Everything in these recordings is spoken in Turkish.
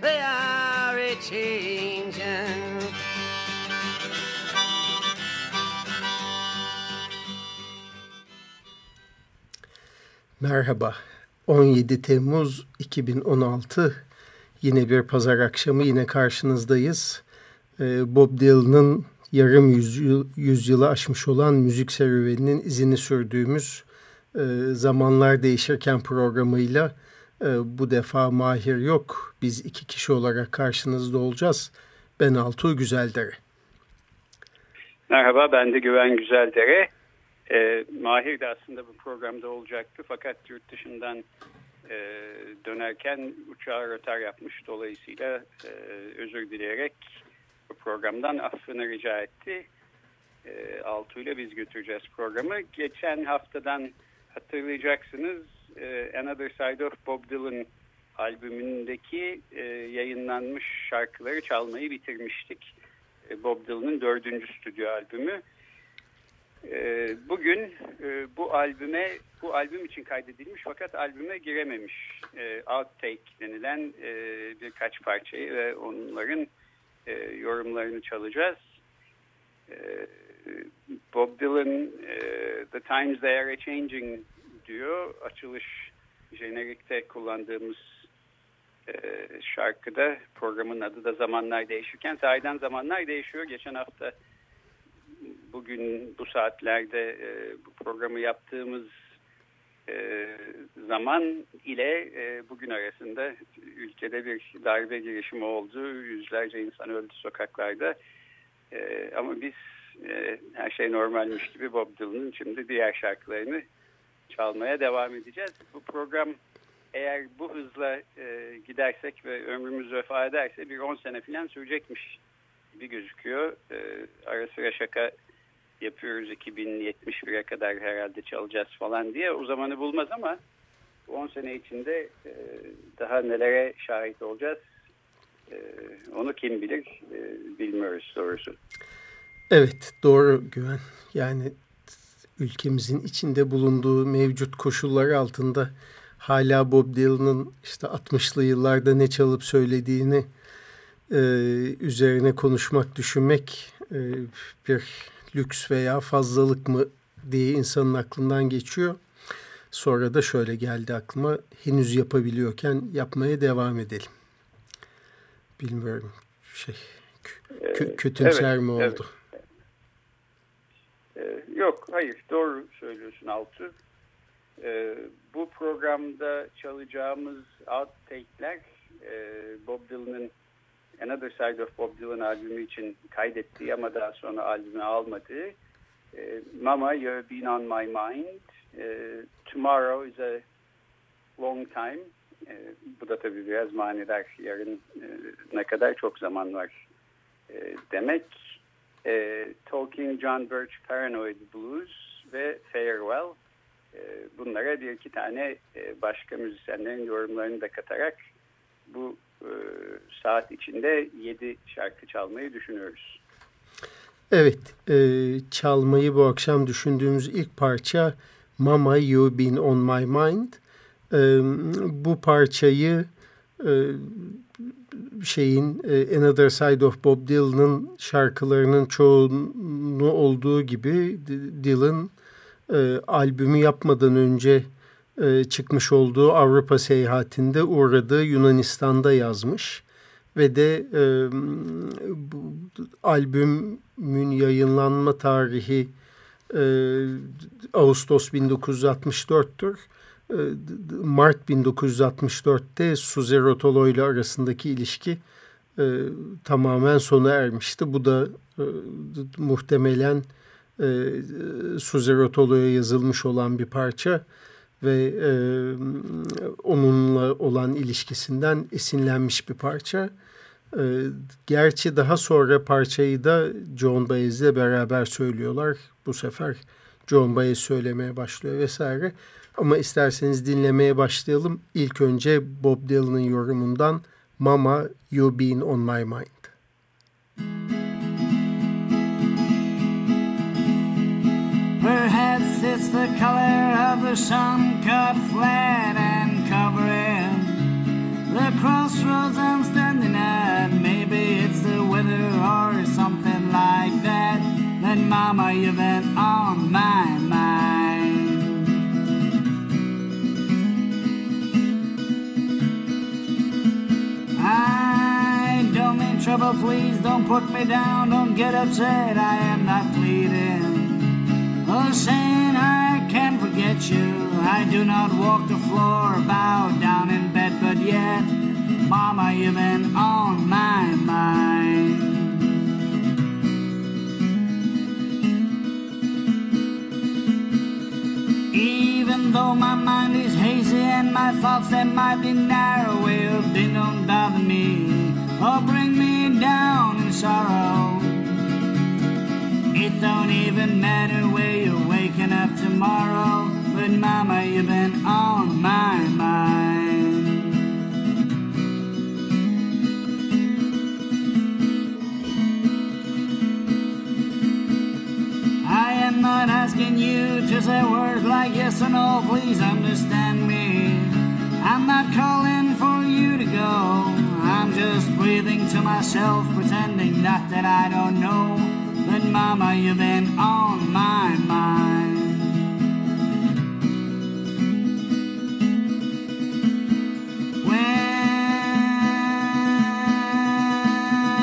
they are a changing. Merhaba. 17 Temmuz 2016 yine bir pazar akşamı yine karşınızdayız. Ee, Bob Dylan'ın yarım yüzyıl, yüzyılı aşmış olan müzik serüveninin izini sürdüğümüz e, Zamanlar Değişirken programıyla bu defa Mahir yok. Biz iki kişi olarak karşınızda olacağız. Ben Altuğ Güzeldere. Merhaba ben de Güven Güzeldere. E, Mahir de aslında bu programda olacaktı fakat yurt dışından e, dönerken uçağa rötar yapmış. Dolayısıyla e, özür dileyerek bu programdan affını rica etti. E, Altu ile biz götüreceğiz programı. Geçen haftadan hatırlayacaksınız e, Another Side of Bob Dylan albümündeki e, yayınlanmış şarkıları çalmayı bitirmiştik. E, Bob Dylan'ın dördüncü stüdyo albümü. Bugün bu albüme, bu albüm için kaydedilmiş fakat albüme girememiş e, outtake denilen birkaç parçayı ve onların yorumlarını çalacağız. Bob Dylan The Times They Are Changing diyor. Açılış jenerikte kullandığımız e, şarkıda programın adı da Zamanlar Değişirken sahiden zamanlar değişiyor. Geçen hafta bugün bu saatlerde e, bu programı yaptığımız e, zaman ile e, bugün arasında ülkede bir darbe girişimi oldu. Yüzlerce insan öldü sokaklarda. E, ama biz her şey normalmiş gibi Bob Dylan'ın şimdi diğer şarkılarını çalmaya devam edeceğiz. Bu program eğer bu hızla e, gidersek ve ömrümüz vefa ederse bir 10 sene falan sürecekmiş gibi gözüküyor. E, ara sıra şaka yapıyoruz 2071'e kadar herhalde çalacağız falan diye. O zamanı bulmaz ama 10 sene içinde e, daha nelere şahit olacağız. E, onu kim bilir e, bilmiyoruz doğrusu. Evet doğru Güven. Yani ülkemizin içinde bulunduğu mevcut koşullar altında hala Bob Dylan'ın işte 60'lı yıllarda ne çalıp söylediğini e, üzerine konuşmak, düşünmek e, bir lüks veya fazlalık mı diye insanın aklından geçiyor. Sonra da şöyle geldi aklıma henüz yapabiliyorken yapmaya devam edelim. Bilmiyorum şey kö kötümser evet, mi oldu? Evet. Hayır doğru söylüyorsun Altı. Ee, bu programda çalacağımız outtake'ler e, Bob Dylan'ın Another Side of Bob Dylan albümü için kaydettiği ama daha sonra albüme almadığı e, Mama You've Been On My Mind e, Tomorrow is a Long Time. E, bu da tabii biraz manidar yarın e, ne kadar çok zaman var e, demek e, Talking John Birch Paranoid Blues ve Farewell e, bunlara bir iki tane e, başka müzisyenlerin yorumlarını da katarak bu e, saat içinde yedi şarkı çalmayı düşünüyoruz. Evet, e, çalmayı bu akşam düşündüğümüz ilk parça Mama You Been On My Mind. E, bu parçayı şeyin e, Another Side of Bob Dylan'ın şarkılarının çoğunu olduğu gibi Dylan e, albümü yapmadan önce e, çıkmış olduğu Avrupa seyahatinde uğradığı Yunanistan'da yazmış ve de e, bu albümün yayınlanma tarihi e, Ağustos 1964'tür. E, Mart 1964'te Suze Rotolo ile arasındaki ilişki e, tamamen sona ermişti. Bu da e, muhtemelen e, Suze Rotolo'ya yazılmış olan bir parça ve e, onunla olan ilişkisinden esinlenmiş bir parça. E, gerçi daha sonra parçayı da John Baez'le beraber söylüyorlar. Bu sefer John Baez söylemeye başlıyor vesaire. Ama isterseniz dinlemeye başlayalım. İlk önce Bob Dylan'ın yorumundan Mama You Been On My Mind. Perhaps it's the color of the sun cut flat and covering the crossroads I'm standing at. Maybe it's the weather or something like Then, Mama, you've been on oh, my mind. I don't mean trouble, please don't put me down. Don't get upset, I am not pleading. Oh, saying I can forget you. I do not walk the floor, bow down in bed, but yet, Mama, you've been on my mind. Though my mind is hazy and my thoughts that might be narrow, well, they don't bother me or bring me down in sorrow. It don't even matter where you're waking up tomorrow, but mama, you've been on my mind. I am not asking you to say words like yes or no, please understand me. I'm not calling for you to go. I'm just breathing to myself, pretending not that I don't know. But mama, you've been on my mind.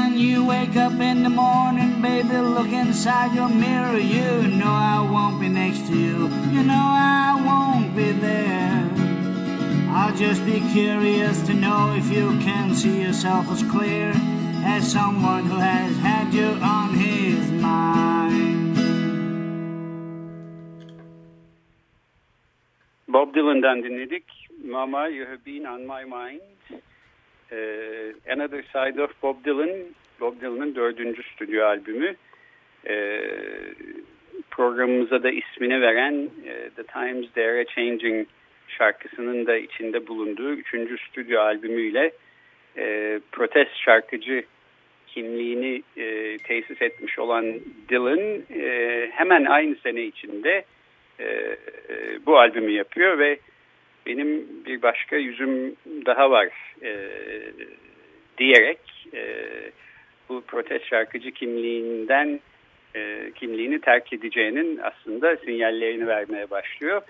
When you wake up in the morning, baby, look inside your mirror. You know I won't be next to you. You know I won't be there. I'll just be curious to know if you can see yourself as clear as someone who has had you on his mind. Bob Dylan'dan dinledik. Mama, You Have Been On My Mind. Ee, Another Side of Bob Dylan. Bob Dylan'ın dördüncü stüdyo albümü. Ee, programımıza da ismini veren e, The Times They Are Changing şarkısının da içinde bulunduğu üçüncü stüdyo albümüyle e, protest şarkıcı kimliğini e, tesis etmiş olan Dylan e, hemen aynı sene içinde e, e, bu albümü yapıyor ve benim bir başka yüzüm daha var e, diyerek e, bu protest şarkıcı kimliğinden e, kimliğini terk edeceğinin aslında sinyallerini vermeye başlıyor.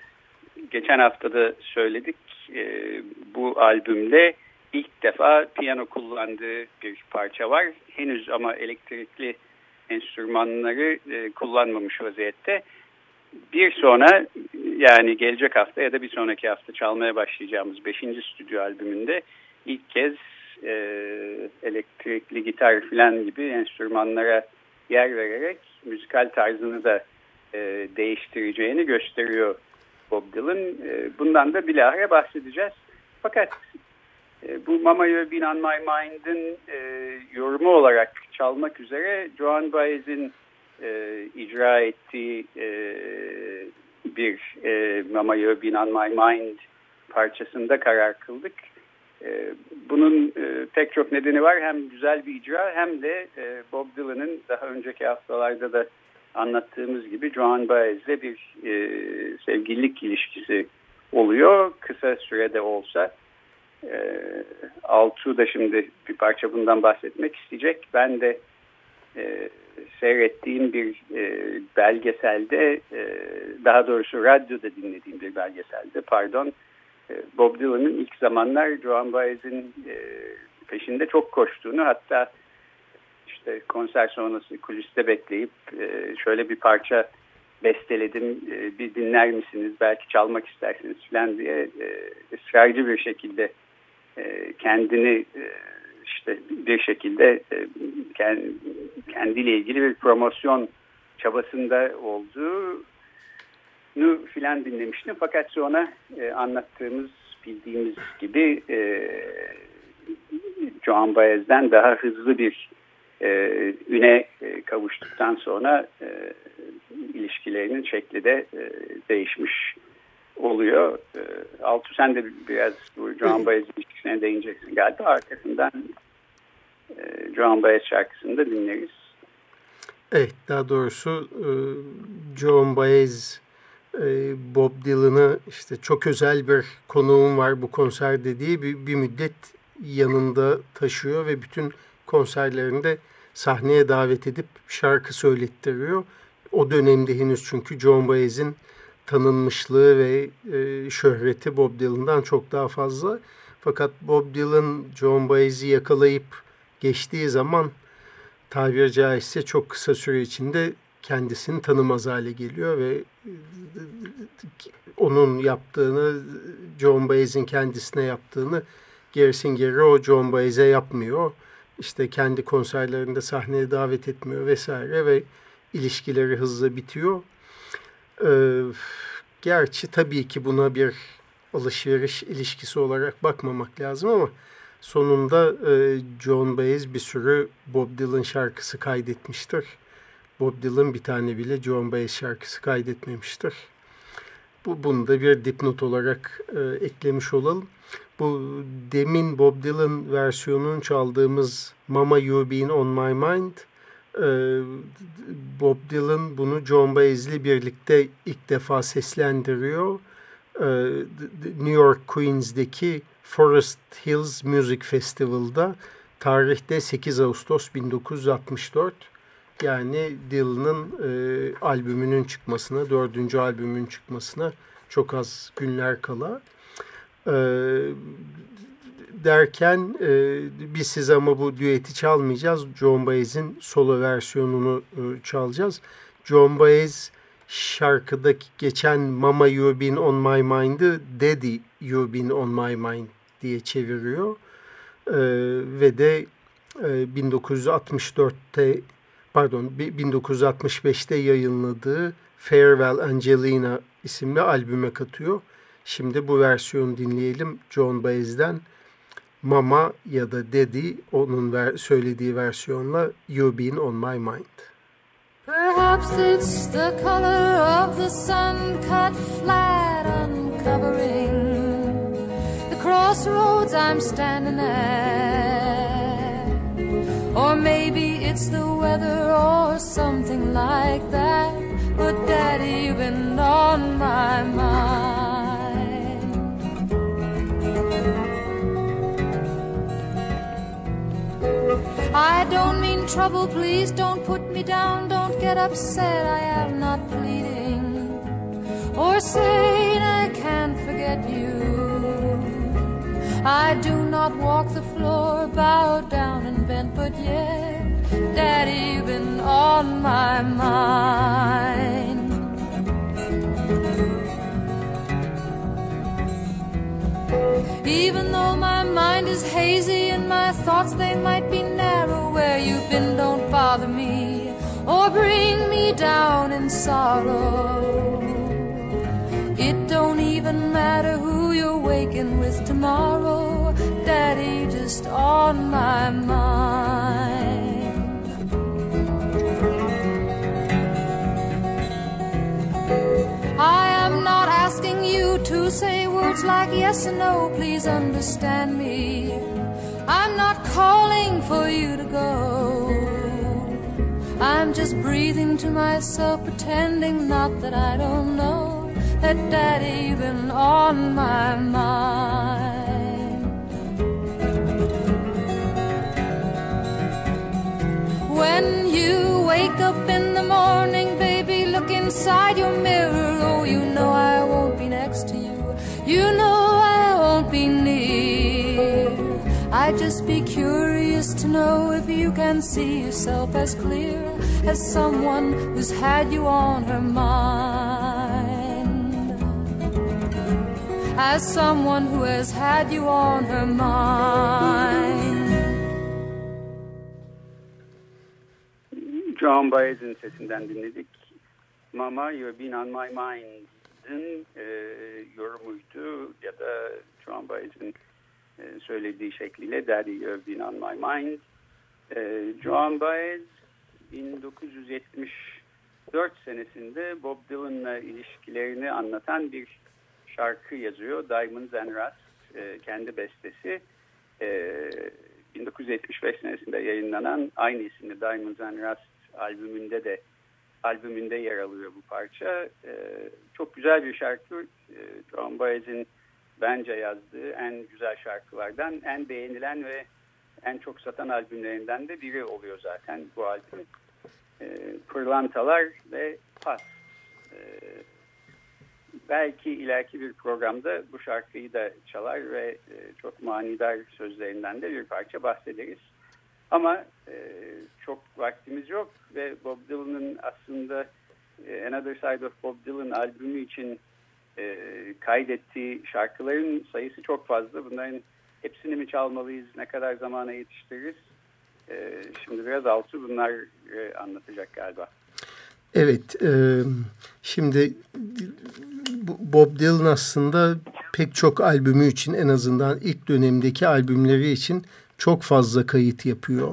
Geçen hafta da söyledik e, bu albümde ilk defa piyano kullandığı bir parça var. Henüz ama elektrikli enstrümanları e, kullanmamış vaziyette. Bir sonra yani gelecek hafta ya da bir sonraki hafta çalmaya başlayacağımız 5. stüdyo albümünde ilk kez e, elektrikli gitar falan gibi enstrümanlara yer vererek müzikal tarzını da e, değiştireceğini gösteriyor Bob Dylan. E, bundan da bilahare bahsedeceğiz. Fakat e, bu Mama You've Been On My Mind'in e, yorumu olarak çalmak üzere Joan Baez'in e, icra ettiği e, bir e, Mama You've Been On My Mind parçasında karar kıldık. E, bunun e, pek çok nedeni var. Hem güzel bir icra hem de e, Bob Dylan'ın daha önceki haftalarda da anlattığımız gibi Joan Baez'le bir sevgililik ilişkisi oluyor. Kısa sürede olsa. E, Altu da şimdi bir parça bundan bahsetmek isteyecek. Ben de seyrettiğim bir belgeselde, daha doğrusu radyoda dinlediğim bir belgeselde, pardon, Bob Dylan'ın ilk zamanlar Joan Baez'in e, peşinde çok koştuğunu hatta işte konser sonrası kuliste bekleyip e, şöyle bir parça besteledim e, bir dinler misiniz? Belki çalmak istersiniz. falan diye e, ısrarcı bir şekilde e, kendini e, işte bir şekilde e, kendiyle ilgili bir promosyon çabasında olduğunu filan dinlemiştim. Fakat sonra e, anlattığımız bildiğimiz gibi e, Joan Baez'den daha hızlı bir e, üne e, kavuştuktan sonra e, ilişkilerinin şekli de e, değişmiş oluyor. E, Altu sen de biraz bu Joan Baez ilişkisine değineceksin galiba. Arkasından e, Joan Baez şarkısını da dinleriz. Evet daha doğrusu e, Joan Baez Bob Dylan'ı işte çok özel bir konuğum var bu konser dediği bir, bir müddet yanında taşıyor ve bütün konserlerinde sahneye davet edip şarkı söylettiriyor. O dönemde henüz çünkü John Baez'in tanınmışlığı ve e, şöhreti Bob Dylan'dan çok daha fazla. Fakat Bob Dylan John Baez'i yakalayıp geçtiği zaman tabiri caizse çok kısa süre içinde kendisini tanımaz hale geliyor ve onun yaptığını, John Baez'in kendisine yaptığını gerisin geri o John Baez'e yapmıyor. İşte kendi konserlerinde sahneye davet etmiyor vesaire ve ilişkileri hızlı bitiyor. Ee, gerçi tabii ki buna bir alışveriş ilişkisi olarak bakmamak lazım ama sonunda e, John Baez bir sürü Bob Dylan şarkısı kaydetmiştir. Bob Dylan bir tane bile John Baez şarkısı kaydetmemiştir. Bu bunu da bir dipnot olarak e, eklemiş olalım. Bu demin Bob Dylan versiyonunu çaldığımız Mama You Been On My Mind e, Bob Dylan bunu John Baez'li birlikte ilk defa seslendiriyor. E, New York Queens'deki Forest Hills Music Festival'da tarihte 8 Ağustos 1964 yani Dylan'ın e, albümünün çıkmasına, dördüncü albümün çıkmasına çok az günler kala. E, derken e, biz size ama bu düeti çalmayacağız. John Baez'in solo versiyonunu e, çalacağız. John Baez şarkıdaki geçen Mama You Been On My Mind'ı Daddy You Been On My Mind diye çeviriyor. E, ve de e, 1964'te pardon 1965'te yayınladığı Farewell Angelina isimli albüme katıyor. Şimdi bu versiyonu dinleyelim John Baez'den. Mama ya da Daddy onun ver, söylediği versiyonla You Been On My Mind. Perhaps it's the color of the sun cut flat uncovering the crossroads I'm standing at maybe it's the weather or something like that but daddy been on my mind I don't mean trouble, please don't put me down, don't get upset, I am not pleading or saying I can't forget you. I do not walk the floor, bowed down and bent, but yet, Daddy, been on my mind. Even though my mind is hazy and my thoughts they might be narrow, where you've been don't bother me or bring me down in sorrow. It don't even matter who you're waking with tomorrow, Daddy, just on my mind. I am not asking you to say words like yes and no, please understand me. I'm not calling for you to go. I'm just breathing to myself, pretending not that I don't know that Daddy been on my mind. When you wake up in the morning, baby, look inside your mirror. Oh, you know I won't be next to you. You know I won't be near. I'd just be curious to know if you can see yourself as clear as someone who's had you on her mind. As someone who has had you on her mind. John Baez'in sesinden dinledik. Mama You've Been On My Mind'ın e, yorumuydu ya da John Baez'in e, söylediği şekliyle Daddy You've Been On My Mind. E, John Baez 1974 senesinde Bob Dylan'la ilişkilerini anlatan bir şarkı yazıyor. Diamonds and Rust e, kendi bestesi. E, 1975 senesinde yayınlanan aynı isimli Diamonds and Rust albümünde de albümünde yer alıyor bu parça. E, çok güzel bir şarkı. E, John Baez'in bence yazdığı en güzel şarkılardan, en beğenilen ve en çok satan albümlerinden de biri oluyor zaten bu albüm. E, Pırlantalar ve Pas. E, belki ileriki bir programda bu şarkıyı da çalar ve e, çok manidar sözlerinden de bir parça bahsederiz. Ama e, çok vaktimiz yok ve Bob Dylan'ın aslında e, Another Side of Bob Dylan albümü için e, kaydettiği şarkıların sayısı çok fazla. Bunların hepsini mi çalmalıyız, ne kadar zamana yetiştiririz? Şimdi biraz Altu bunlar anlatacak galiba. Evet, e, şimdi Bob Dylan aslında pek çok albümü için en azından ilk dönemdeki albümleri için çok fazla kayıt yapıyor.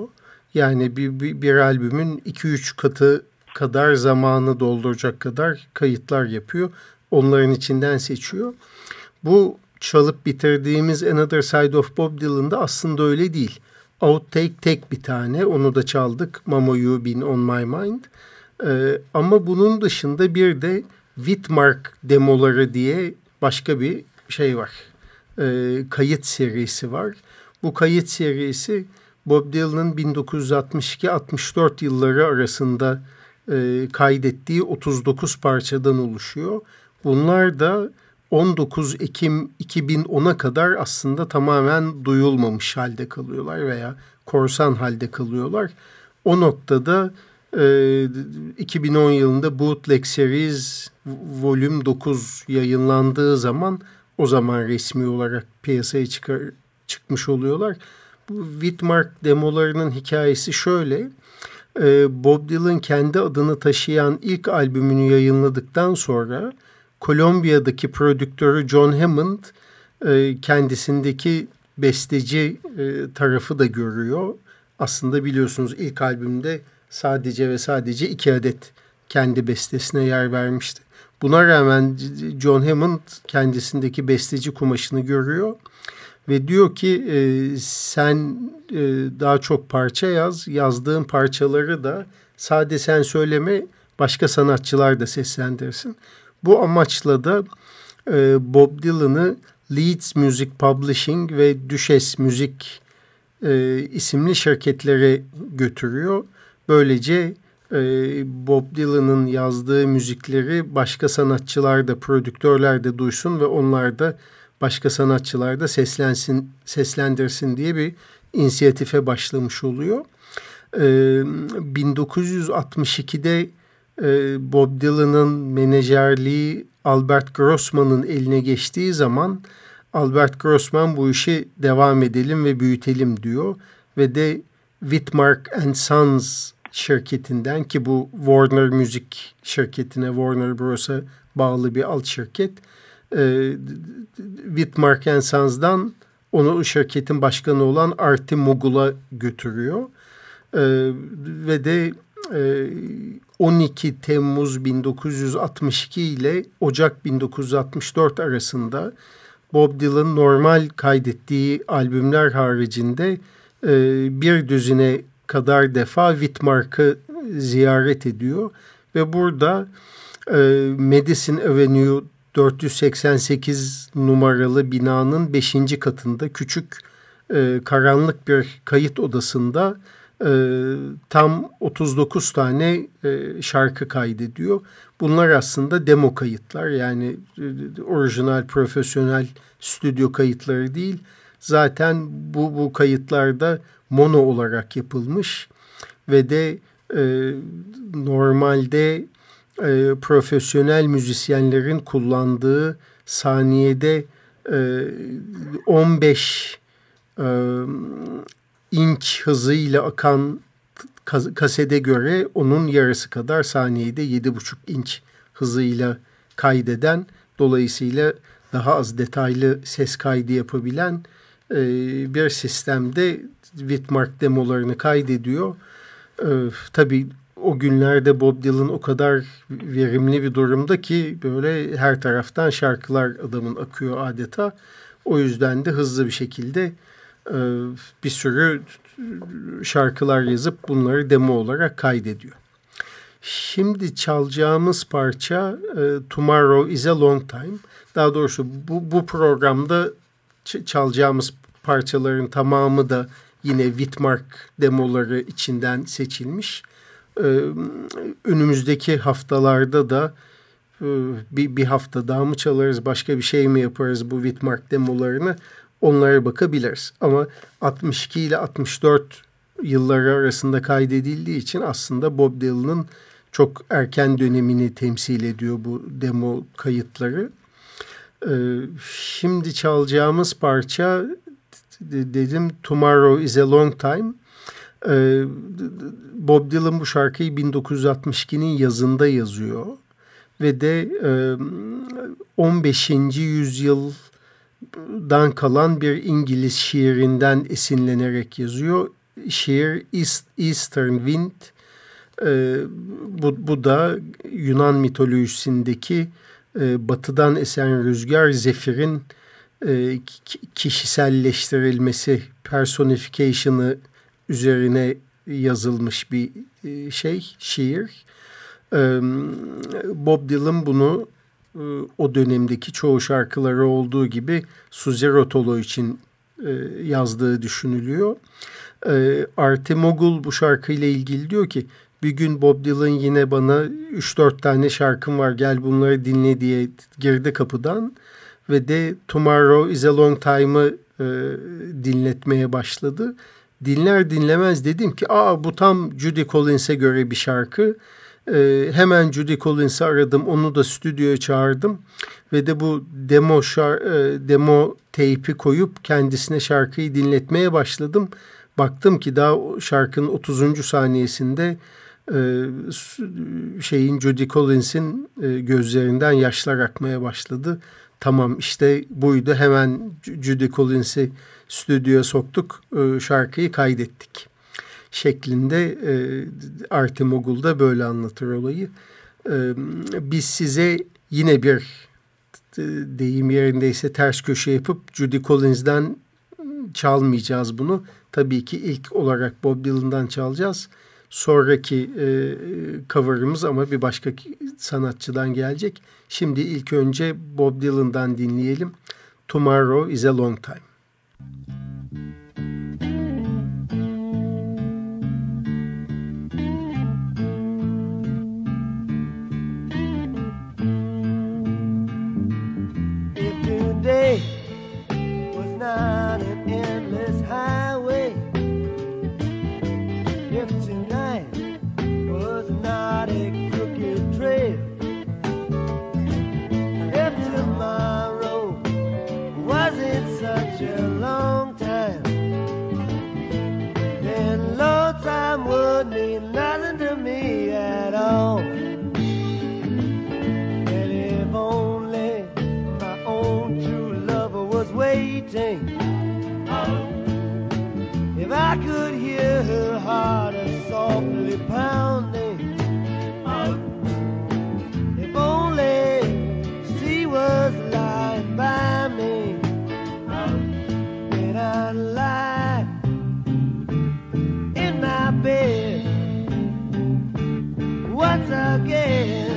Yani bir, bir, bir albümün 2-3 katı kadar zamanı dolduracak kadar kayıtlar yapıyor. Onların içinden seçiyor. Bu çalıp bitirdiğimiz Another Side of Bob Dylan'da aslında öyle değil. Outtake tek bir tane onu da çaldık. Mama You Been On My Mind. Ee, ama bunun dışında bir de Whitmark demoları diye başka bir şey var. Ee, kayıt serisi var. Bu kayıt serisi Bob Dylan'ın 1962-64 yılları arasında e, kaydettiği 39 parçadan oluşuyor. Bunlar da 19 Ekim 2010'a kadar aslında tamamen duyulmamış halde kalıyorlar veya korsan halde kalıyorlar. O noktada e, 2010 yılında Bootleg Series Volüm 9 yayınlandığı zaman o zaman resmi olarak piyasaya çıkar, çıkmış oluyorlar. Bu Whitmark demolarının hikayesi şöyle. E, Bob Dylan kendi adını taşıyan ilk albümünü yayınladıktan sonra Kolombiya'daki prodüktörü John Hammond e, kendisindeki besteci e, tarafı da görüyor. Aslında biliyorsunuz ilk albümde sadece ve sadece iki adet kendi bestesine yer vermişti. Buna rağmen John Hammond kendisindeki besteci kumaşını görüyor ve diyor ki e, sen e, daha çok parça yaz, yazdığın parçaları da sade sen söyleme başka sanatçılar da seslendirsin. Bu amaçla da e, Bob Dylan'ı Leeds Music Publishing ve Düşes Müzik e, isimli şirketlere götürüyor. Böylece e, Bob Dylan'ın yazdığı müzikleri başka sanatçılar da, prodüktörler de duysun ve onlar da başka sanatçılar da seslensin, seslendirsin diye bir inisiyatife başlamış oluyor. E, 1962'de e, Bob Dylan'ın menajerliği Albert Grossman'ın eline geçtiği zaman Albert Grossman bu işi devam edelim ve büyütelim diyor ve de Whitmark and Sons şirketinden ki bu Warner Müzik şirketine Warner Bros'a bağlı bir alt şirket e, Whitmark Sons'dan onu şirketin başkanı olan Artie Mogul'a götürüyor. E, ve de e, 12 Temmuz 1962 ile Ocak 1964 arasında Bob Dylan normal kaydettiği albümler haricinde e, bir düzine kadar defa Whitmark'ı ziyaret ediyor ve burada e, Madison Avenue 488 numaralı binanın 5. katında küçük e, karanlık bir kayıt odasında e, tam 39 tane e, şarkı kaydediyor. Bunlar aslında demo kayıtlar yani e, orijinal profesyonel stüdyo kayıtları değil. zaten bu, bu kayıtlarda mono olarak yapılmış ve de e, normalde e, profesyonel müzisyenlerin kullandığı saniyede e, 15 e, inç hızıyla akan kasede göre onun yarısı kadar saniyede 7,5 inç hızıyla kaydeden dolayısıyla daha az detaylı ses kaydı yapabilen e, bir sistemde Whitmark demolarını kaydediyor. E, tabii o günlerde Bob Dylan o kadar verimli bir durumda ki böyle her taraftan şarkılar adamın akıyor adeta. O yüzden de hızlı bir şekilde e, bir sürü şarkılar yazıp bunları demo olarak kaydediyor. Şimdi çalacağımız parça e, Tomorrow is a Long Time. Daha doğrusu bu, bu programda çalacağımız parçaların tamamı da yine Whitmark demoları içinden seçilmiş. Ee, önümüzdeki haftalarda da e, bir, hafta daha mı çalarız, başka bir şey mi yaparız bu Whitmark demolarını onlara bakabiliriz. Ama 62 ile 64 yılları arasında kaydedildiği için aslında Bob Dylan'ın çok erken dönemini temsil ediyor bu demo kayıtları. Ee, şimdi çalacağımız parça dedim Tomorrow is a Long Time. Ee, Bob Dylan bu şarkıyı 1962'nin yazında yazıyor ve de 15. E, yüzyıldan kalan bir İngiliz şiirinden esinlenerek yazıyor. Şiir East, Eastern Wind. Ee, bu, bu da Yunan mitolojisindeki e, batıdan esen rüzgar Zefir'in e, kişiselleştirilmesi, personification'ı üzerine yazılmış bir e, şey, şiir. E, Bob Dylan bunu o dönemdeki çoğu şarkıları olduğu gibi Suzi Rotolo için yazdığı düşünülüyor. E, Artemogul bu şarkıyla ilgili diyor ki bir gün Bob Dylan yine bana 3-4 tane şarkım var gel bunları dinle diye girdi kapıdan ve de Tomorrow is a Long Time'ı e, dinletmeye başladı. Dinler dinlemez dedim ki aa bu tam Judy Collins'e göre bir şarkı. E, hemen Judy Collins'i aradım onu da stüdyoya çağırdım ve de bu demo şar, e, demo teypi koyup kendisine şarkıyı dinletmeye başladım. Baktım ki daha şarkının 30. saniyesinde e, şeyin Judy Collins'in e, gözlerinden yaşlar akmaya başladı. Tamam işte buydu hemen Judy Collins'i stüdyoya soktuk e, şarkıyı kaydettik şeklinde e, Artemogul da böyle anlatır olayı. E, biz size yine bir deyim yerindeyse ters köşe yapıp Judy Collins'den çalmayacağız bunu. Tabii ki ilk olarak Bob Dylan'dan çalacağız. Sonraki e, cover'ımız ama bir başka sanatçıdan gelecek. Şimdi ilk önce Bob Dylan'dan dinleyelim. Tomorrow is a long time. again.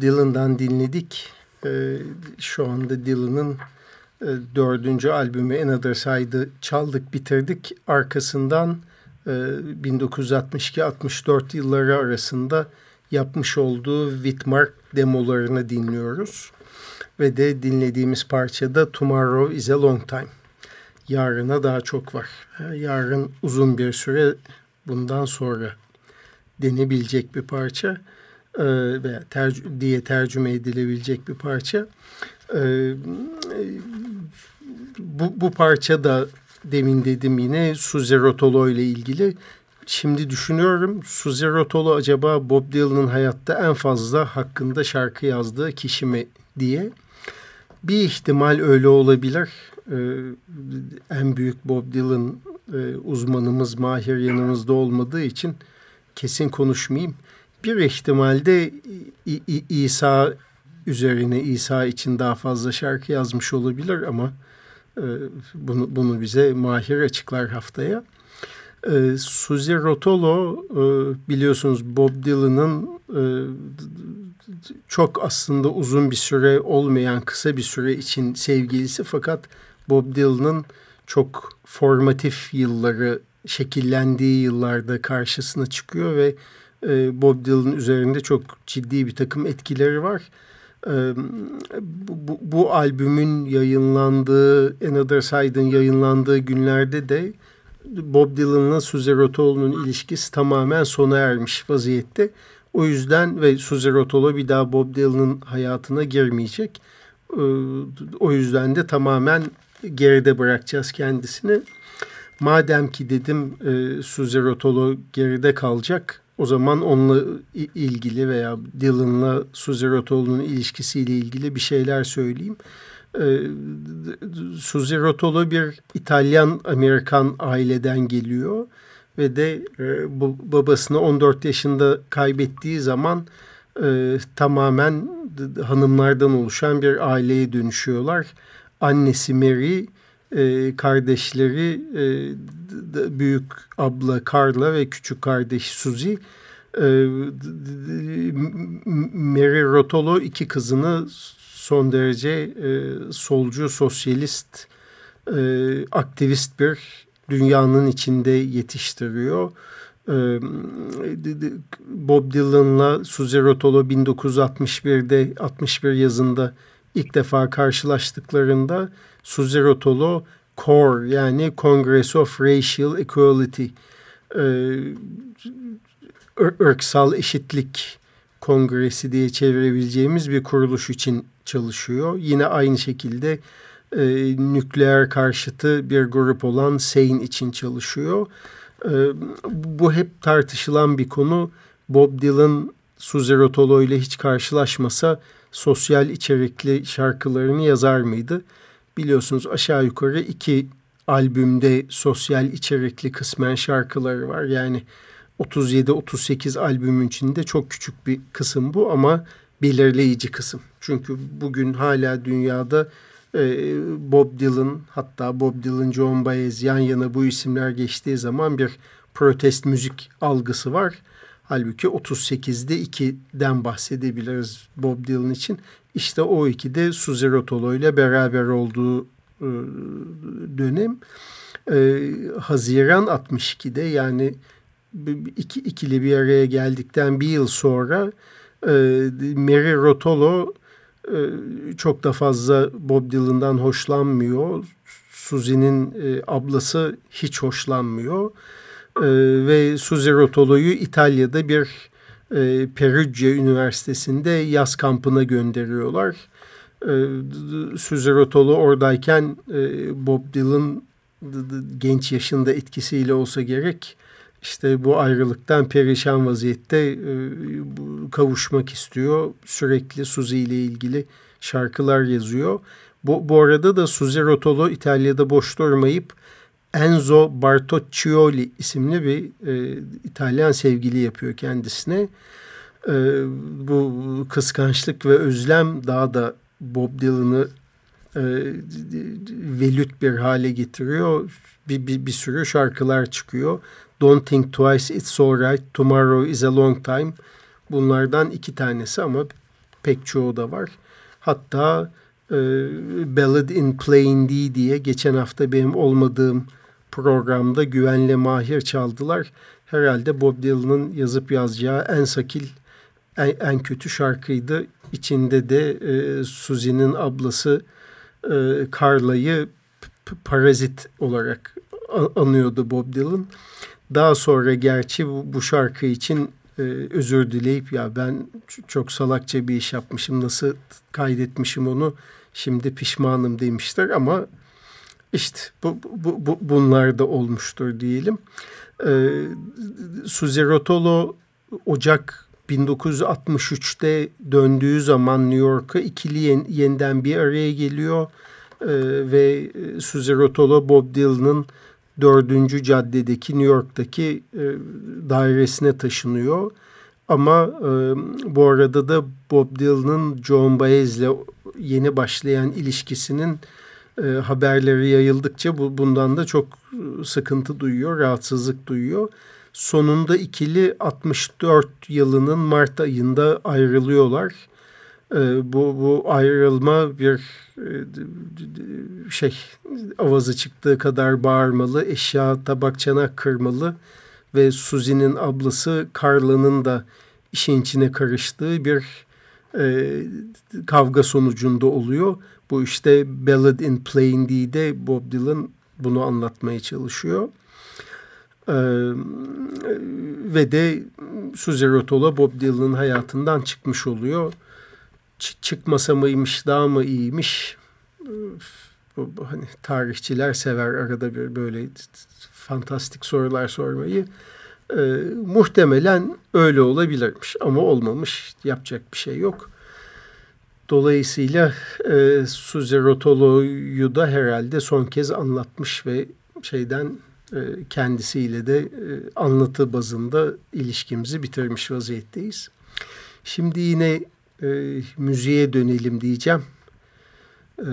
Dylan'dan dinledik. Ee, şu anda Dylan'ın e, dördüncü albümü Another Side'ı çaldık bitirdik. Arkasından e, 1962-64 yılları arasında yapmış olduğu Whitmark demolarını dinliyoruz. Ve de dinlediğimiz parçada Tomorrow is a Long Time. Yarına daha çok var. E, Yarın uzun bir süre bundan sonra denebilecek bir parça e, veya terc- diye tercüme edilebilecek bir parça. E, bu, bu parça da demin dedim yine Suze Rotolo ile ilgili. Şimdi düşünüyorum Suze Rotolo acaba Bob Dylan'ın hayatta en fazla hakkında şarkı yazdığı kişi mi diye. Bir ihtimal öyle olabilir. Ee, en büyük Bob Dylan e, uzmanımız Mahir yanımızda olmadığı için kesin konuşmayayım. Bir ihtimalde İsa üzerine İsa için daha fazla şarkı yazmış olabilir ama e, bunu bunu bize Mahir açıklar haftaya. E, Suzy Rotolo e, biliyorsunuz Bob Dylan'ın e, çok aslında uzun bir süre olmayan kısa bir süre için sevgilisi fakat Bob Dylan'ın çok formatif yılları şekillendiği yıllarda karşısına çıkıyor ve e, Bob Dylan üzerinde çok ciddi bir takım etkileri var. E, bu, bu, albümün yayınlandığı, Another Side'ın yayınlandığı günlerde de Bob Dylan'la Suzy Rotolo'nun ilişkisi tamamen sona ermiş vaziyette. O yüzden ve Suzy Rotolo bir daha Bob Dylan'ın hayatına girmeyecek. E, o yüzden de tamamen geride bırakacağız kendisini. Madem ki dedim e, Rotolo geride kalacak o zaman onunla ilgili veya Dylan'la Suzy Rotolo'nun ilişkisiyle ilgili bir şeyler söyleyeyim. Ee, Suzy Rotolo bir İtalyan-Amerikan aileden geliyor ve de e, bu, babasını 14 yaşında kaybettiği zaman e, tamamen hanımlardan oluşan bir aileye dönüşüyorlar. Annesi Mary, e, kardeşleri e, büyük abla Carla ve küçük kardeş Suzy. E, Mary Rotolo iki kızını son derece e, solcu, sosyalist, e, aktivist bir dünyanın içinde yetiştiriyor. E, Bob Dylan'la Suzy Rotolo 1961'de 61 yazında ilk defa karşılaştıklarında Suzy Rotolo CORE yani Congress of Racial Equality ırksal eşitlik kongresi diye çevirebileceğimiz bir kuruluş için çalışıyor. Yine aynı şekilde e, nükleer karşıtı bir grup olan SAIN için çalışıyor. E, bu hep tartışılan bir konu. Bob Dylan Suzy Rotolo ile hiç karşılaşmasa sosyal içerikli şarkılarını yazar mıydı? Biliyorsunuz aşağı yukarı iki albümde sosyal içerikli kısmen şarkıları var. Yani 37-38 albümün içinde çok küçük bir kısım bu ama belirleyici kısım. Çünkü bugün hala dünyada e, Bob Dylan hatta Bob Dylan, John Baez yan yana bu isimler geçtiği zaman bir protest müzik algısı var. Halbuki 38'de 2'den bahsedebiliriz Bob Dylan için. İşte o ikide Suzy Rotolo ile beraber olduğu e, dönem. E, Haziran 62'de yani iki, ikili bir araya geldikten bir yıl sonra e, Mary Rotolo çok da fazla Bob Dylan'dan hoşlanmıyor. Suzy'nin ablası hiç hoşlanmıyor. E, ve Suzy Rotolo'yu İtalya'da bir e, Perugia Üniversitesi'nde yaz kampına gönderiyorlar. E, Suzy Rotolo oradayken e, Bob Dylan genç yaşında etkisiyle olsa gerek işte bu ayrılıktan perişan vaziyette e, kavuşmak istiyor. Sürekli Suzi ile ilgili şarkılar yazıyor. Bu, bu arada da Suzi Rotolo İtalya'da boş durmayıp Enzo Bartoccioli isimli bir e, İtalyan sevgili yapıyor kendisine. E, bu kıskançlık ve özlem daha da Bob Dylan'ı e, velüt bir hale getiriyor. Bir, bir, bir sürü şarkılar çıkıyor. Don't Think Twice, It's Alright, Tomorrow is a Long Time. Bunlardan iki tanesi ama pek çoğu da var. Hatta e, Ballad in Plain D diye geçen hafta benim olmadığım programda Güvenle Mahir çaldılar. Herhalde Bob Dylan'ın yazıp yazacağı en sakil, en, en kötü şarkıydı. İçinde de e, Suzy'nin ablası e, Carla'yı parazit olarak anıyordu Bob Dylan. Daha sonra gerçi bu, bu şarkı için e, özür dileyip ya ben çok salakça bir iş yapmışım nasıl kaydetmişim onu şimdi pişmanım demişler ama işte bu, bu, bu bunlar da olmuştur diyelim. E, Suzy Rotolo Ocak 1963'te döndüğü zaman New York'a ikili yeniden bir araya geliyor e, ve Suzy Rotolo Bob Dylan'ın dördüncü caddedeki New York'taki e, dairesine taşınıyor. Ama e, bu arada da Bob Dylan'ın John Baez'le yeni başlayan ilişkisinin e, haberleri yayıldıkça bu, bundan da çok e, sıkıntı duyuyor, rahatsızlık duyuyor. Sonunda ikili 64 yılının Mart ayında ayrılıyorlar. E, bu, bu ayrılma bir e, şey avazı çıktığı kadar bağırmalı, eşya tabak çanak kırmalı ve Suzi'nin ablası Carla'nın da işin içine karıştığı bir e, kavga sonucunda oluyor. Bu işte Ballad in Plain D'de Bob Dylan bunu anlatmaya çalışıyor. Ee, ve de Suzy Rotolo Bob Dylan'ın hayatından çıkmış oluyor çıkmasa mıymış daha mı iyiymiş bu, bu, hani tarihçiler sever arada bir böyle fantastik sorular sormayı e, muhtemelen öyle olabilirmiş ama olmamış yapacak bir şey yok. Dolayısıyla e, Suzy Rotolo'yu da herhalde son kez anlatmış ve şeyden e, kendisiyle de e, anlatı bazında ilişkimizi bitirmiş vaziyetteyiz. Şimdi yine e, müziğe dönelim diyeceğim. E,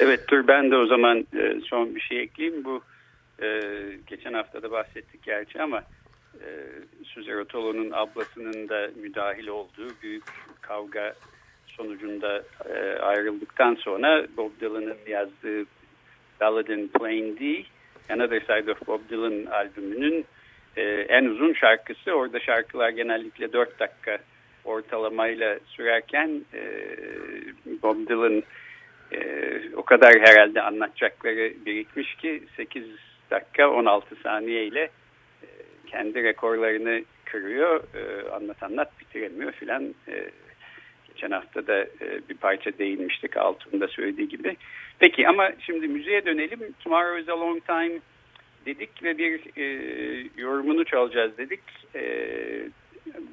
evet dur ben de o zaman e, son bir şey ekleyeyim. Bu e, geçen hafta da bahsettik gerçi ama e, Suzy Rotolo'nun ablasının da müdahil olduğu büyük kavga sonucunda e, ayrıldıktan sonra Bob Dylan'ın yazdığı Ballad in Plain D, Another Side of Bob Dylan albümünün e, en uzun şarkısı. Orada şarkılar genellikle 4 dakika ortalamayla sürerken e, Bob Dylan e, o kadar herhalde anlatacakları birikmiş ki 8 dakika 16 saniye ile e, kendi rekorlarını kırıyor. E, anlat anlat bitiremiyor filan. E, geçen hafta da e, bir parça değinmiştik Altun'un da söylediği gibi. Peki ama şimdi müziğe dönelim. Tomorrow is a long time dedik ve bir e, yorumunu çalacağız dedik. E,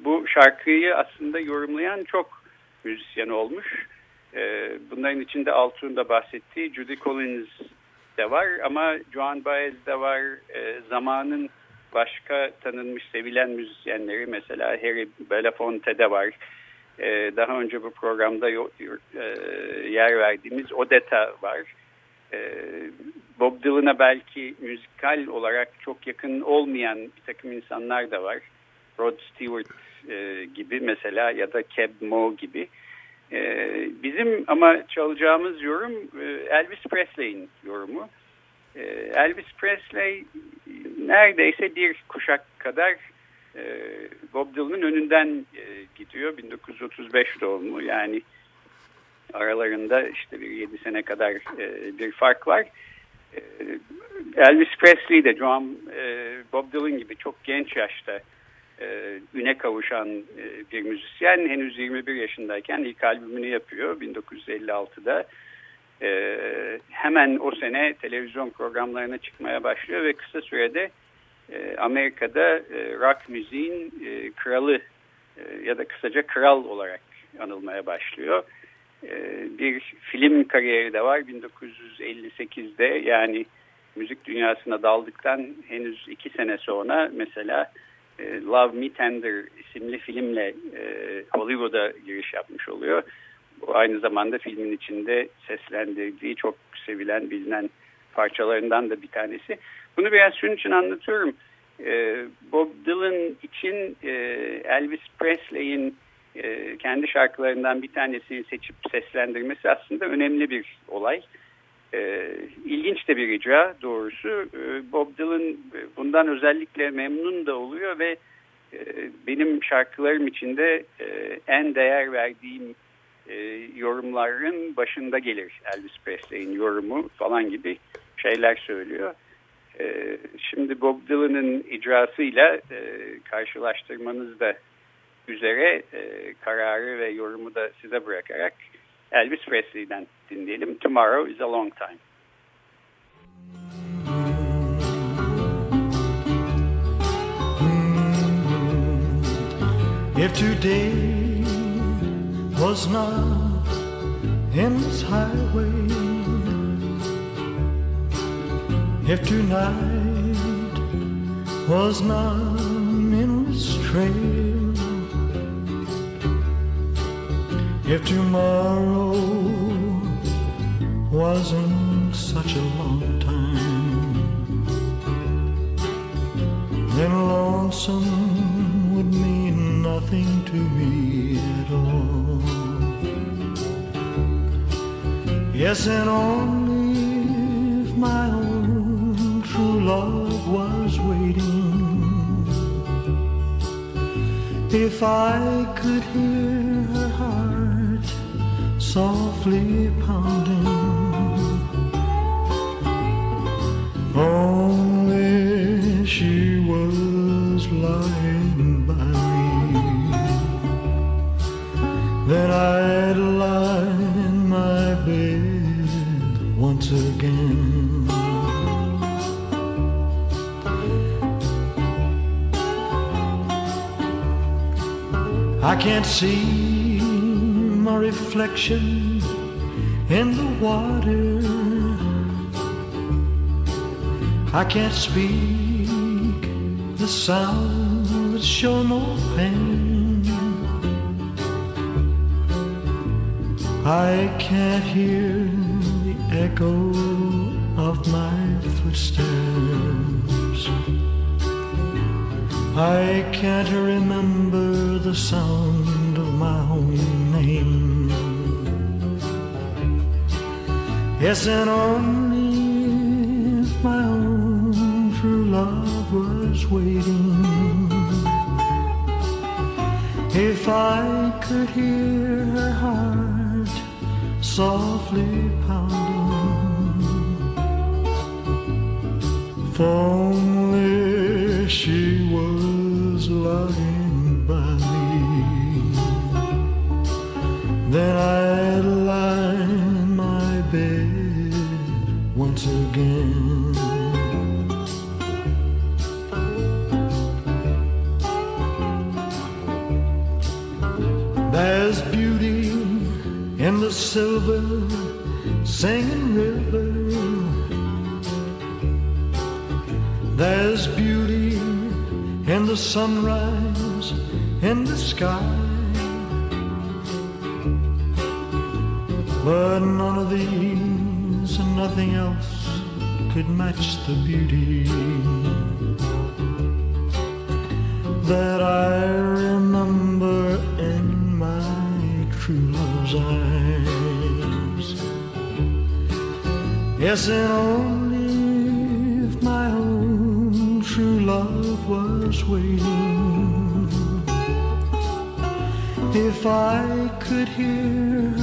bu şarkıyı aslında yorumlayan çok müzisyen olmuş. E, bunların içinde Altuğ'un da bahsettiği Judy Collins de var ama Joan Baez de var. E, zamanın başka tanınmış sevilen müzisyenleri mesela Harry Belafonte de var. E, daha önce bu programda e, yer verdiğimiz Odetta var. E, Bob Dylan'a belki müzikal olarak çok yakın olmayan bir takım insanlar da var. Rod Stewart e, gibi mesela ya da Keb Mo gibi. E, bizim ama çalacağımız yorum e, Elvis Presley'in yorumu. Elvis Presley neredeyse bir kuşak kadar e, Bob Dylan'ın önünden e, gidiyor. 1935 doğumlu yani aralarında işte bir 7 sene kadar e, bir fark var. E, Elvis Presley de John e, Bob Dylan gibi çok genç yaşta e, üne kavuşan e, bir müzisyen. Henüz 21 yaşındayken ilk albümünü yapıyor 1956'da. E, hemen o sene televizyon programlarına çıkmaya başlıyor ve kısa sürede e, Amerika'da e, rock müziğin e, kralı e, ya da kısaca kral olarak anılmaya başlıyor. Bir film kariyeri de var 1958'de yani müzik dünyasına daldıktan henüz iki sene sonra mesela Love Me Tender isimli filmle Hollywood'a giriş yapmış oluyor. Bu aynı zamanda filmin içinde seslendirdiği çok sevilen bilinen parçalarından da bir tanesi. Bunu biraz şunun için anlatıyorum. E, Bob Dylan için e, Elvis Presley'in e, kendi şarkılarından bir tanesini seçip seslendirmesi aslında önemli bir olay. E, ilginç de bir icra doğrusu. E, Bob Dylan bundan özellikle memnun da oluyor ve e, benim şarkılarım içinde e, en değer verdiğim e, yorumların başında gelir Elvis Presley'in yorumu falan gibi şeyler söylüyor. E, şimdi Bob Dylan'ın icrasıyla e, karşılaştırmanız da üzere e, kararı ve yorumu da size bırakarak Elvis Presley'den dinleyelim. Tomorrow is a long time. If today was not endless highway, if tonight was not endless trail, if tomorrow wasn't such a long time, then lonesome would mean nothing to me at all. Yes, and only if I could hear her heart softly pounding. I can't see my reflection in the water. I can't speak the sounds show no pain. I can't hear the echo of my footsteps. I can't remember the sound of my own name. Yes, and only if my own true love was waiting. If I could hear her heart softly pounding, if only she then I'd lie in my bed once again. There's beauty in the silver singing river. There's beauty in the sunrise in the sky. But none of these and nothing else could match the beauty that I remember in my true love's eyes. Yes, and only if my own true love was waiting, if I could hear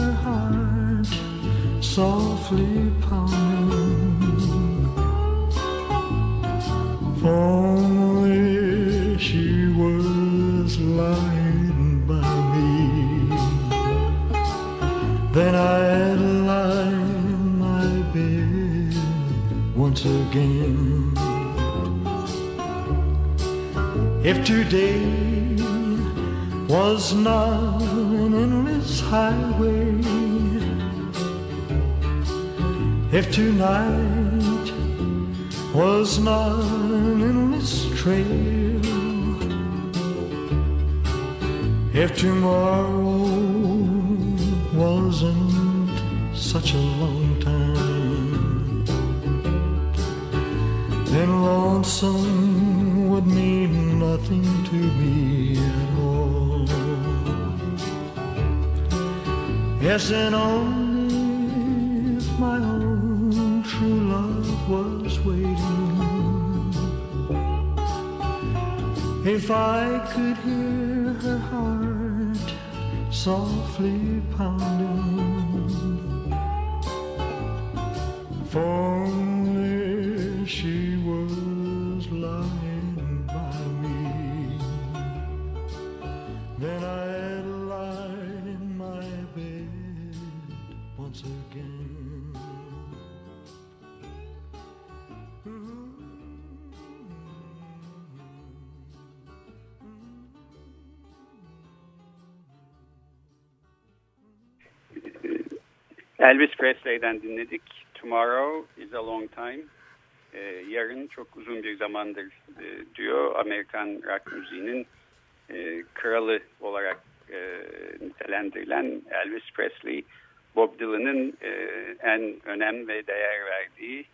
softly pounding, if only she was lying by me, then I'd lie in my bed once again. If today was not an endless highway, if tonight was not an endless trail, if tomorrow wasn't such a long time, then lonesome would mean nothing to me at all. Yes, and only if I could hear her heart softly Elvis Presley'den dinledik. Tomorrow is a long time. Ee, yarın çok uzun bir zamandır e, diyor. Amerikan rock müziğinin e, kralı olarak e, nitelendirilen Elvis Presley. Bob Dylan'ın e, en önem ve değer verdiği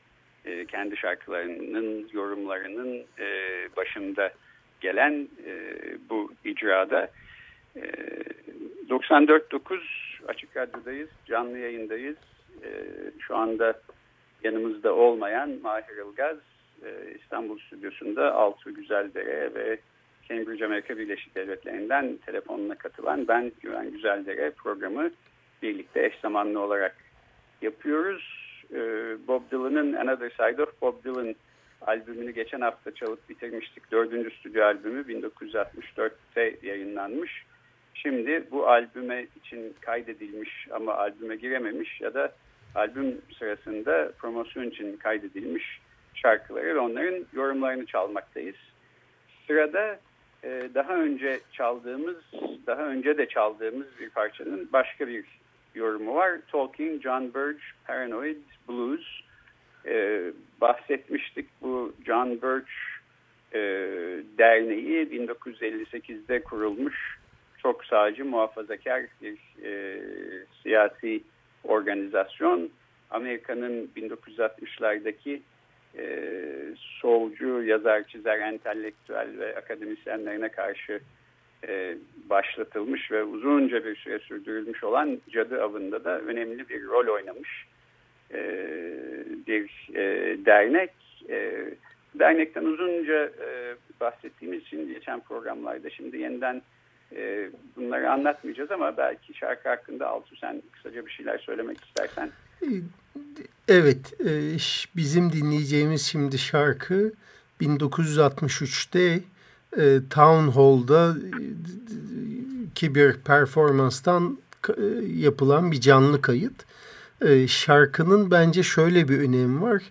e, kendi şarkılarının yorumlarının e, başında gelen e, bu icrada e, 94.9 Açık Radyo'dayız, canlı yayındayız. E, şu anda yanımızda olmayan Mahir Ilgaz e, İstanbul stüdyosunda Altı Güzeldere ve Cambridge Amerika Birleşik Devletleri'nden telefonuna katılan ben Güven Güzeldere programı birlikte eş zamanlı olarak yapıyoruz. E, Bob Dylan'ın Another Side of Bob Dylan albümünü geçen hafta çalıp bitirmiştik. Dördüncü stüdyo albümü 1964'te yayınlanmış. Şimdi bu albüme için kaydedilmiş ama albüme girememiş ya da albüm sırasında promosyon için kaydedilmiş şarkıları ve onların yorumlarını çalmaktayız. Sırada e, daha önce çaldığımız, daha önce de çaldığımız bir parçanın başka bir yorumu var. Talking John Birch Paranoid Blues. E, bahsetmiştik bu John Birch e, derneği 1958'de kurulmuş çok sağcı muhafazakar bir e, siyasi organizasyon. Amerika'nın 1960'lardaki e, solcu, yazar, çizer, entelektüel ve akademisyenlerine karşı e, başlatılmış ve uzunca bir süre sürdürülmüş olan cadı avında da önemli bir rol oynamış e, bir e, dernek. E, dernekten uzunca e, bahsettiğimiz için geçen programlarda şimdi yeniden E, bunları anlatmayacağız ama belki şarkı hakkında Altu sen kısaca bir şeyler söylemek istersen. Evet, e, bizim dinleyeceğimiz şimdi şarkı 1963'te e, Town Hall'da e, ki bir performanstan yapılan bir canlı kayıt. Şarkının bence şöyle bir önemi var.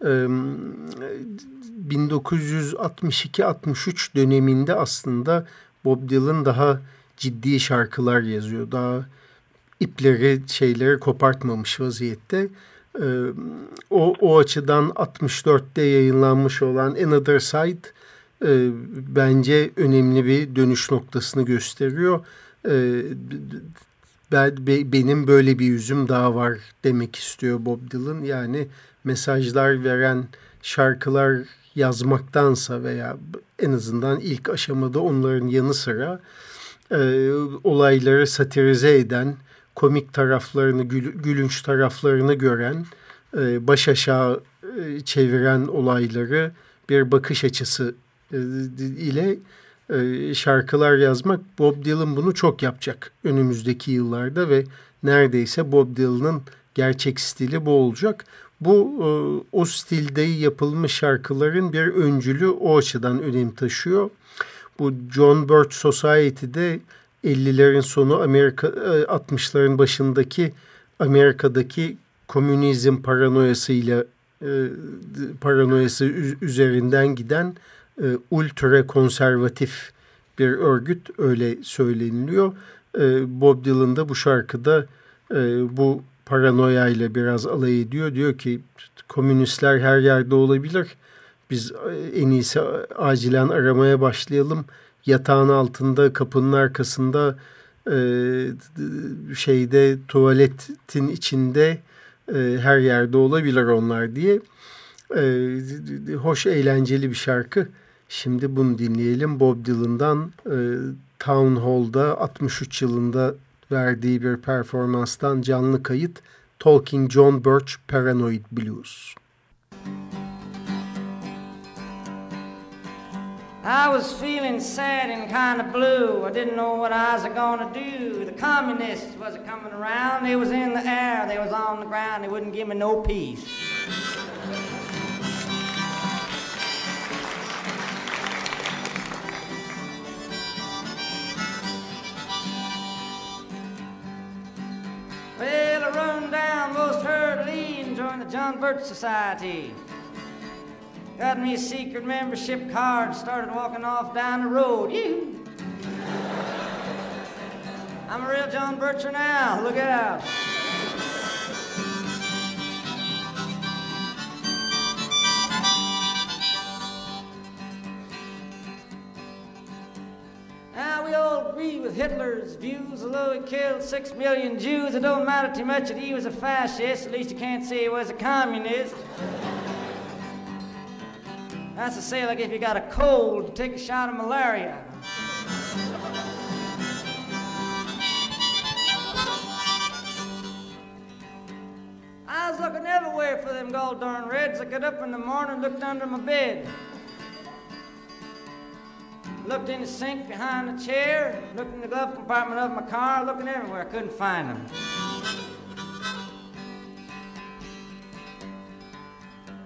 1962-63 döneminde aslında Bob Dylan daha ciddi şarkılar yazıyor. Daha ipleri şeyleri kopartmamış vaziyette. O, o açıdan 64'te yayınlanmış olan Another Side e, bence önemli bir dönüş noktasını gösteriyor. E, ben, be, benim böyle bir yüzüm daha var demek istiyor Bob Dylan. Yani mesajlar veren şarkılar yazmaktansa veya en azından ilk aşamada onların yanı sıra e, olayları satirize eden, komik taraflarını, gül, gülünç taraflarını gören, e, baş aşağı e, çeviren olayları bir bakış açısı e, ile e, şarkılar yazmak Bob Dylan bunu çok yapacak önümüzdeki yıllarda ve neredeyse Bob Dylan'ın gerçek stili bu olacak. Bu e, o stilde yapılmış şarkıların bir öncülü o açıdan önem taşıyor. Bu John Birch Society'de 50'lerin sonu Amerika 60'ların başındaki Amerika'daki komünizm paranoyasıyla paranoyası üzerinden giden e, ultra konservatif bir örgüt öyle söyleniliyor. E, Bob Dylan da bu şarkıda e, bu paranoyayla biraz alay ediyor. Diyor ki komünistler her yerde olabilir. Biz e, en iyisi acilen aramaya başlayalım. Yatağın altında, kapının arkasında, e, şeyde tuvaletin içinde e, her yerde olabilir onlar diye. Hoş, eğlenceli bir şarkı. Şimdi bunu dinleyelim. Bob Dylan'dan Town Hall'da 63 yılında verdiği bir performanstan canlı kayıt Talking John Birch Paranoid Blues. I was feeling sad and kind of blue. I didn't know what I was going to do. The communists was coming around. They was in the air. They was on the ground. They wouldn't give me no peace. John Birch Society. Got me a secret membership card, started walking off down the road. You. I'm a real John Bircher now. Look out. Hitler's views, although he killed six million Jews. It don't matter too much that he was a fascist. At least you can't say he was a communist. That's to say, like if you got a cold, take a shot of malaria. I was looking everywhere for them gold darn reds. I got up in the morning, looked under my bed. Looked in the sink behind the chair, looked in the glove compartment of my car, looking everywhere. I couldn't find them.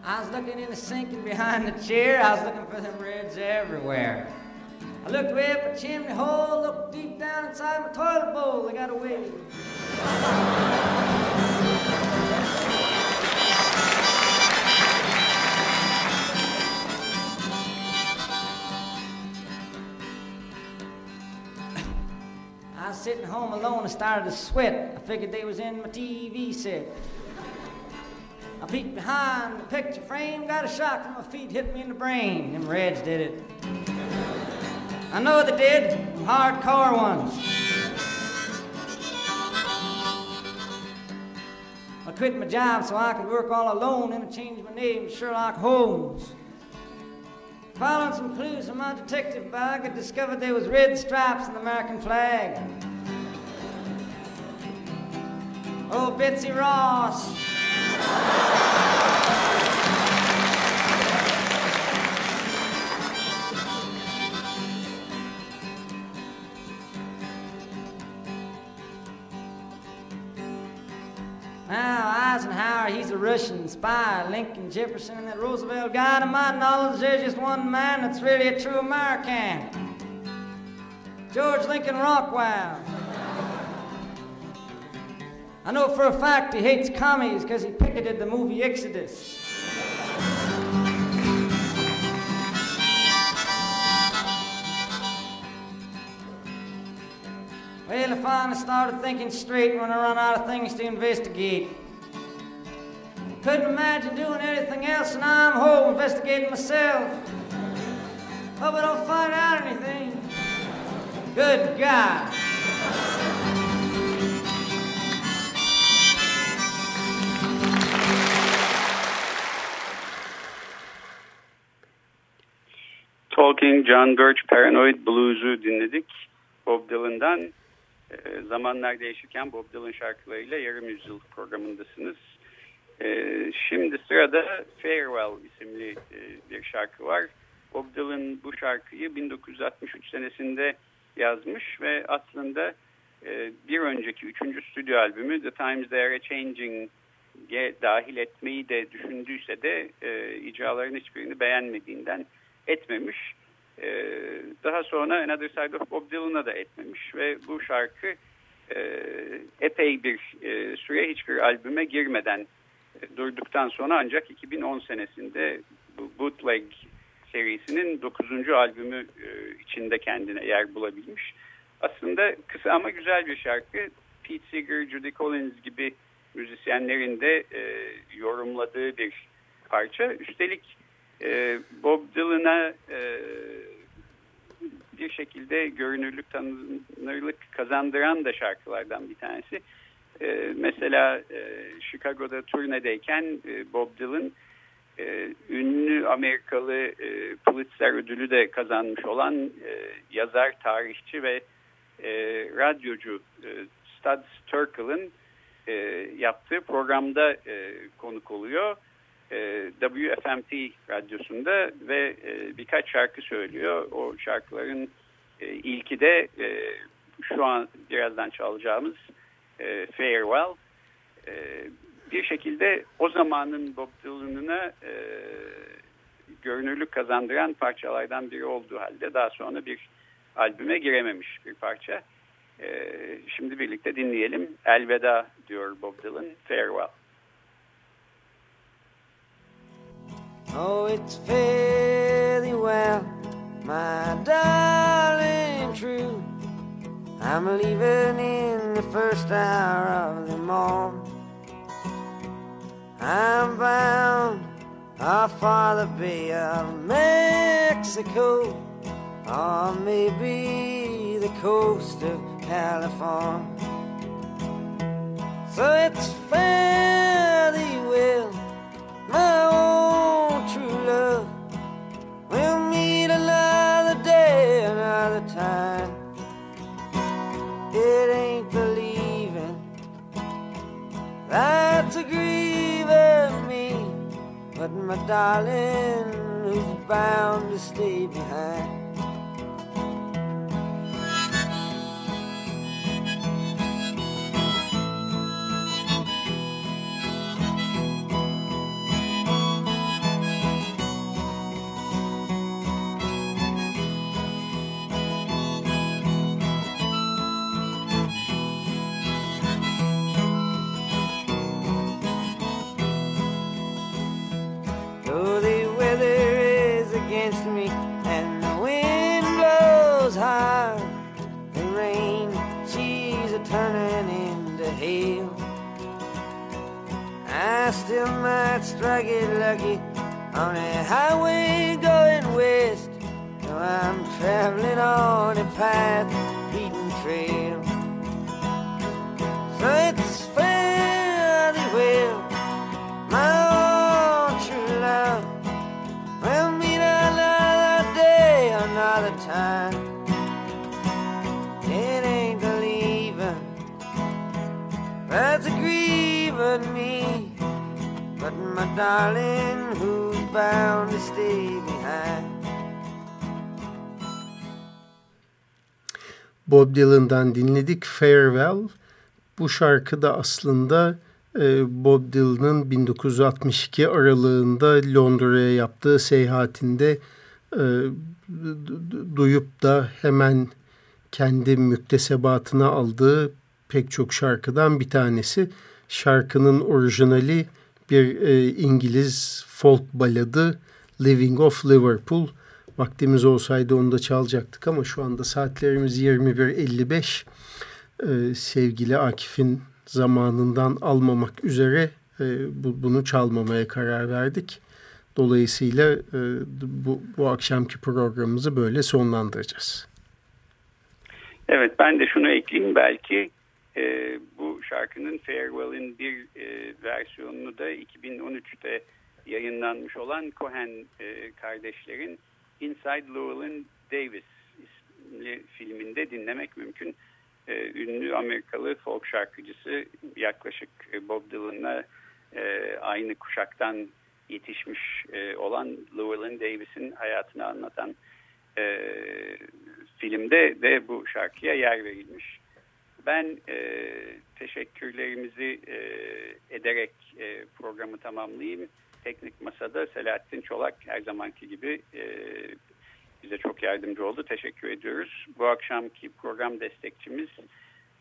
I was looking in the sink and behind the chair. I was looking for them reds everywhere. I looked way up a chimney hole, looked deep down inside my toilet bowl. They got away. was sitting home alone and started to sweat. I figured they was in my TV set. I peeked behind the picture frame, got a shock from my feet, hit me in the brain. Them Reds did it. I know they did, them hardcore ones. I quit my job so I could work all alone and I changed my name to Sherlock Holmes. Following some clues from my detective bag, I discovered there was red stripes on the American flag. Oh, Betsy Ross. Eisenhower, he's a Russian spy. Lincoln, Jefferson, and that Roosevelt guy, to my knowledge, there's just one man that's really a true American. George Lincoln Rockwell. I know for a fact he hates commies because he picketed the movie Exodus. Well, I finally started thinking straight when I run out of things to investigate. Couldn't imagine doing anything else, and I'm home investigating myself. Hope I don't find out anything. Good God. Talking John Birch Paranoid Blues'u dinledik. Bob Dylan'dan e, zamanlar değişirken Bob Dylan şarkılarıyla yarım yüzyıl programındasınız. E, şimdi sırada Farewell isimli e, bir şarkı var. Bob Dylan bu şarkıyı 1963 senesinde yazmış ve aslında e, bir önceki üçüncü stüdyo albümü The Times They Are Changing'e dahil etmeyi de düşündüyse de e, icraların hiçbirini beğenmediğinden etmemiş. E, daha sonra Another Side of Bob Dylan'a da etmemiş ve bu şarkı epey bir e, süre hiçbir albüme girmeden durduktan sonra ancak 2010 senesinde Bootleg serisinin 9. albümü e, içinde kendine yer bulabilmiş. Aslında kısa ama güzel bir şarkı. Pete Seeger, Judy Collins gibi müzisyenlerin de e, yorumladığı bir parça. Üstelik e, Bob Dylan'a bir şekilde görünürlük, tanınırlık kazandıran da şarkılardan bir tanesi. E, mesela e, Chicago'da turnedeyken e, Bob Dylan e, ünlü Amerikalı e, Pulitzer ödülü de kazanmış olan e, yazar, tarihçi ve e, radyocu e, Studs Terkel'ın e, yaptığı programda e, konuk oluyor. E, WFMT radyosunda ve e, birkaç şarkı söylüyor. O şarkıların e, ilki de e, şu an birazdan çalacağımız e, Farewell. E, bir şekilde o zamanın Bob Dylan'ına e, görünürlük kazandıran parçalardan biri olduğu halde daha sonra bir albüme girememiş bir parça. E, şimdi birlikte dinleyelim. Elveda diyor Bob Dylan. Farewell. Oh, it's fairly well, my darling true. I'm leaving in the first hour of the morn. I'm bound off for the Bay of Mexico, or maybe the coast of California. So it's fairly well, my my darling, who's bound to stay behind. Bob Dylan'dan dinledik Farewell. Bu şarkı da aslında e, Bob Dylan'ın 1962 aralığında Londra'ya yaptığı seyahatinde e, duyup da hemen kendi müktesebatına aldığı pek çok şarkıdan bir tanesi. Şarkının orijinali bir e, İngiliz folk baladı Living of Liverpool. Vaktimiz olsaydı onu da çalacaktık ama şu anda saatlerimiz 21.55. Ee, sevgili Akif'in zamanından almamak üzere e, bu, bunu çalmamaya karar verdik. Dolayısıyla e, bu, bu akşamki programımızı böyle sonlandıracağız. Evet ben de şunu ekleyeyim belki e, bu şarkının Farewell'in bir e, versiyonunu da 2013'te yayınlanmış olan Cohen e, kardeşlerin Inside Llewellyn Davis isimli filminde dinlemek mümkün. E, ünlü Amerikalı folk şarkıcısı yaklaşık e, Bob Dylan'la e, aynı kuşaktan yetişmiş e, olan Llewellyn Davis'in hayatını anlatan filmde de bu şarkıya yer verilmiş. Ben teşekkürlerimizi ederek programı tamamlayayım. Teknik Masa'da Selahattin Çolak her zamanki gibi e, bize çok yardımcı oldu. Teşekkür ediyoruz. Bu akşamki program destekçimiz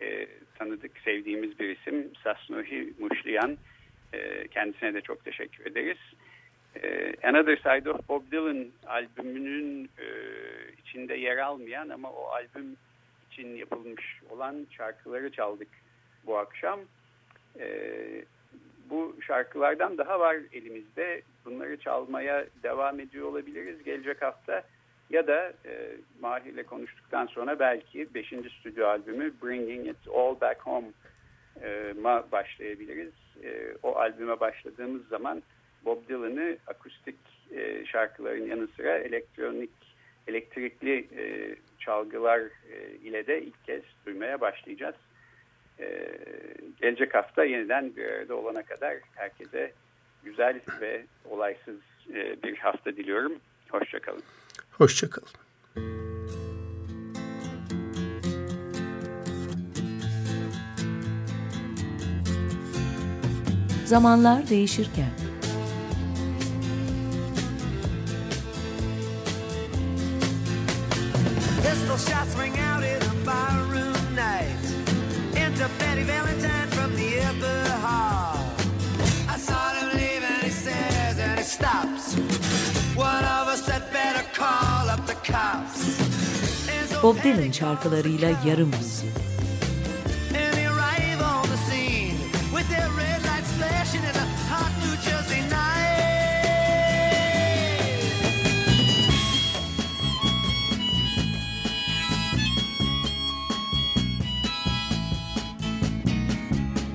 e, tanıdık, sevdiğimiz bir isim Sasnuhi Muşliyan. E, kendisine de çok teşekkür ederiz. E, Another Side of Bob Dylan albümünün e, içinde yer almayan ama o albüm için yapılmış olan şarkıları çaldık bu akşam. E, şarkılardan daha var elimizde. Bunları çalmaya devam ediyor olabiliriz gelecek hafta. Ya da e, Mahir'le konuştuktan sonra belki 5. stüdyo albümü Bringing It All Back Home e, ma başlayabiliriz. E, o albüme başladığımız zaman Bob Dylan'ı akustik e, şarkıların yanı sıra elektronik, elektrikli e, çalgılar e, ile de ilk kez duymaya başlayacağız. E, gelecek hafta yeniden bir arada olana kadar herkese güzel ve olaysız e, bir hafta diliyorum. Hoşçakalın. Hoşçakalın. Zamanlar değişirken Betty Valentine from the upper hall. I saw him leave and he says and he stops. One of us had better call up the cops. Bob Dylan şarkılarıyla yarım yüzyıl.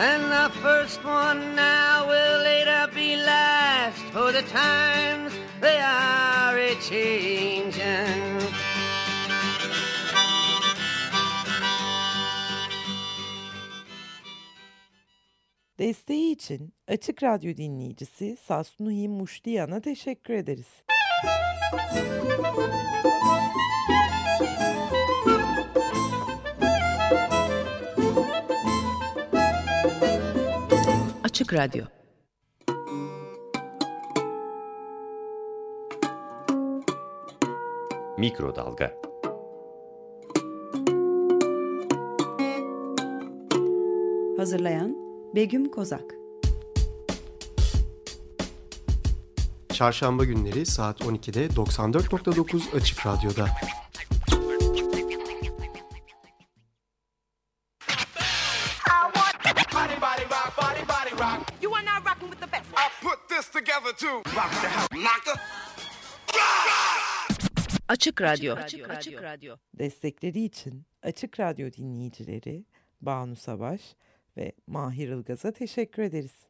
and the first one now will later be last, for the times they are a changing. Desteği için Açık Radyo dinleyicisi Sasnuhi Muşliyan'a teşekkür ederiz. Açık Radyo. Mikrodalga. Hazırlayan Begüm Kozak. Çarşamba günleri saat 12'de 94.9 Açık Radyo'da. Açık Radyo, Açık Radyo, Açık Radyo. Destekleri için Açık Radyo dinleyicileri Banu Savaş ve Mahir Ilgaz'a teşekkür ederiz.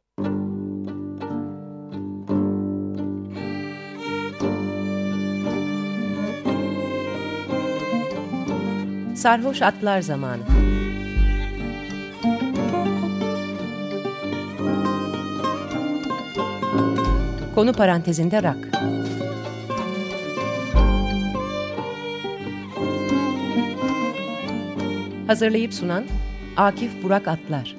Sarhoş Atlar Zamanı Konu parantezinde rak. Hazırlayıp sunan Akif Burak Atlar